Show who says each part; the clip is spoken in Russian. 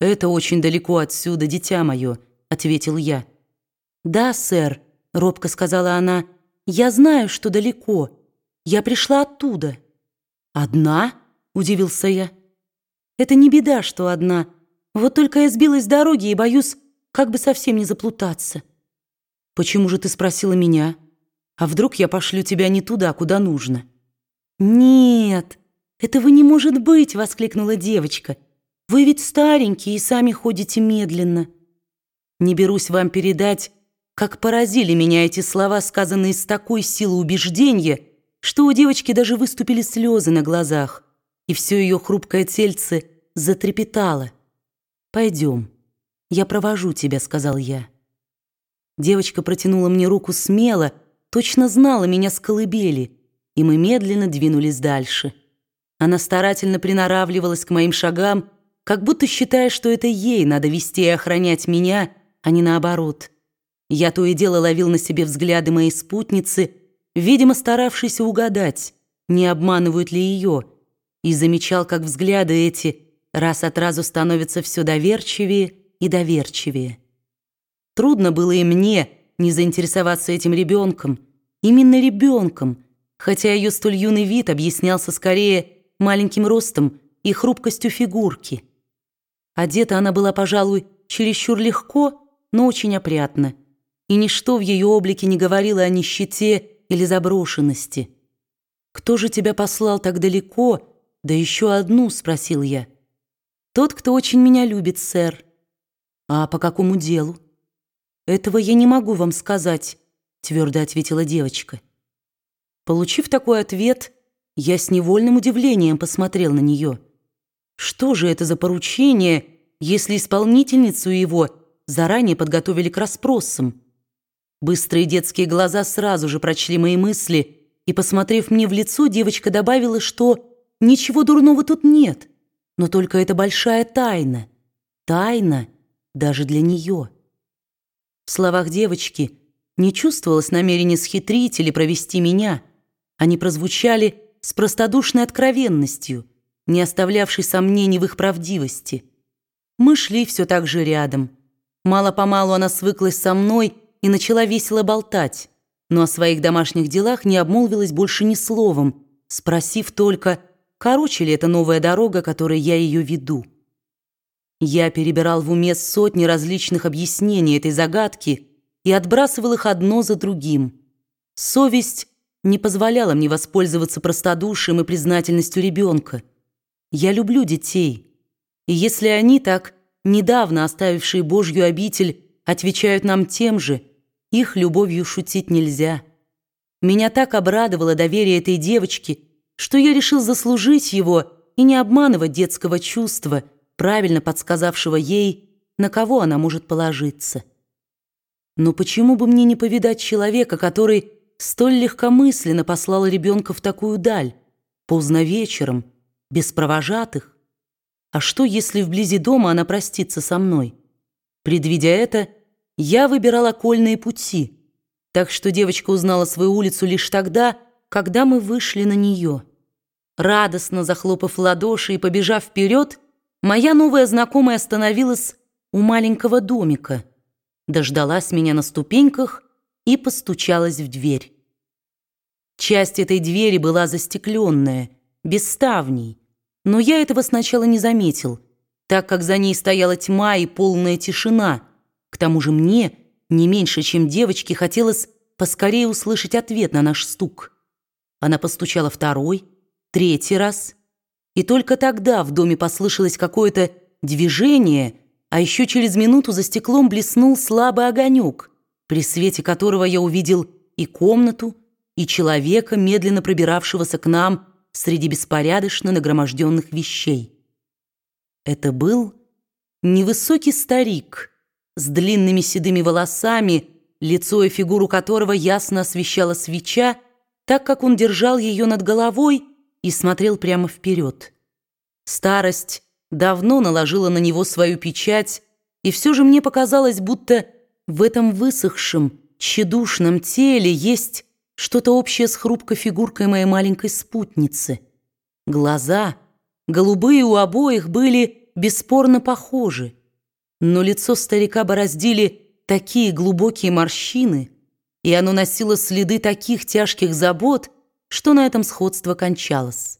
Speaker 1: «Это очень далеко отсюда, дитя мое», — ответил я. «Да, сэр», — робко сказала она, — «я знаю, что далеко. Я пришла оттуда». «Одна?» — удивился я. «Это не беда, что одна. Вот только я сбилась с дороги и боюсь, как бы совсем не заплутаться». «Почему же ты спросила меня? А вдруг я пошлю тебя не туда, куда нужно?» «Нет, этого не может быть!» — воскликнула девочка. «Вы ведь старенькие и сами ходите медленно». Не берусь вам передать, как поразили меня эти слова, сказанные с такой силой убеждения, что у девочки даже выступили слезы на глазах, и все ее хрупкое тельце затрепетало. «Пойдем, я провожу тебя», — сказал я. Девочка протянула мне руку смело, точно знала меня с колыбели, и мы медленно двинулись дальше. Она старательно приноравливалась к моим шагам, как будто считая, что это ей надо вести и охранять меня, а не наоборот. Я то и дело ловил на себе взгляды моей спутницы, видимо, старавшейся угадать, не обманывают ли ее, и замечал, как взгляды эти раз от разу становятся все доверчивее и доверчивее. Трудно было и мне не заинтересоваться этим ребенком, именно ребенком, хотя ее столь юный вид объяснялся скорее маленьким ростом и хрупкостью фигурки. Одета она была, пожалуй, чересчур легко, но очень опрятно, и ничто в ее облике не говорило о нищете или заброшенности. «Кто же тебя послал так далеко, да еще одну?» — спросил я. «Тот, кто очень меня любит, сэр». «А по какому делу?» «Этого я не могу вам сказать», — твердо ответила девочка. Получив такой ответ, я с невольным удивлением посмотрел на нее. Что же это за поручение, если исполнительницу его заранее подготовили к расспросам? Быстрые детские глаза сразу же прочли мои мысли, и, посмотрев мне в лицо, девочка добавила, что ничего дурного тут нет, но только это большая тайна. Тайна даже для нее. В словах девочки не чувствовалось намерения схитрить или провести меня. Они прозвучали с простодушной откровенностью, не оставлявшей сомнений в их правдивости. Мы шли все так же рядом. Мало-помалу она свыклась со мной и начала весело болтать, но о своих домашних делах не обмолвилась больше ни словом, спросив только, короче ли эта новая дорога, которой я ее веду. Я перебирал в уме сотни различных объяснений этой загадки и отбрасывал их одно за другим. Совесть не позволяла мне воспользоваться простодушием и признательностью ребенка. Я люблю детей, и если они так, недавно оставившие Божью обитель, отвечают нам тем же, их любовью шутить нельзя. Меня так обрадовало доверие этой девочки, что я решил заслужить его и не обманывать детского чувства, правильно подсказавшего ей, на кого она может положиться. Но почему бы мне не повидать человека, который столь легкомысленно послал ребенка в такую даль, поздно вечером, без провожатых? А что, если вблизи дома она простится со мной? Предвидя это, я выбирал окольные пути, так что девочка узнала свою улицу лишь тогда, когда мы вышли на нее. Радостно захлопав ладоши и побежав вперед, моя новая знакомая остановилась у маленького домика, дождалась меня на ступеньках и постучалась в дверь. Часть этой двери была застекленная, без ставней, но я этого сначала не заметил, так как за ней стояла тьма и полная тишина — к тому же мне, не меньше, чем девочке, хотелось поскорее услышать ответ на наш стук. Она постучала второй, третий раз, и только тогда в доме послышалось какое-то движение, а еще через минуту за стеклом блеснул слабый огонек, при свете которого я увидел и комнату, и человека, медленно пробиравшегося к нам среди беспорядочно нагроможденных вещей. Это был невысокий старик, с длинными седыми волосами, лицо и фигуру которого ясно освещала свеча, так как он держал ее над головой и смотрел прямо вперед. Старость давно наложила на него свою печать, и все же мне показалось, будто в этом высохшем, тщедушном теле есть что-то общее с хрупкой фигуркой моей маленькой спутницы. Глаза, голубые у обоих, были бесспорно похожи, но лицо старика бороздили такие глубокие морщины, и оно носило следы таких тяжких забот, что на этом сходство кончалось.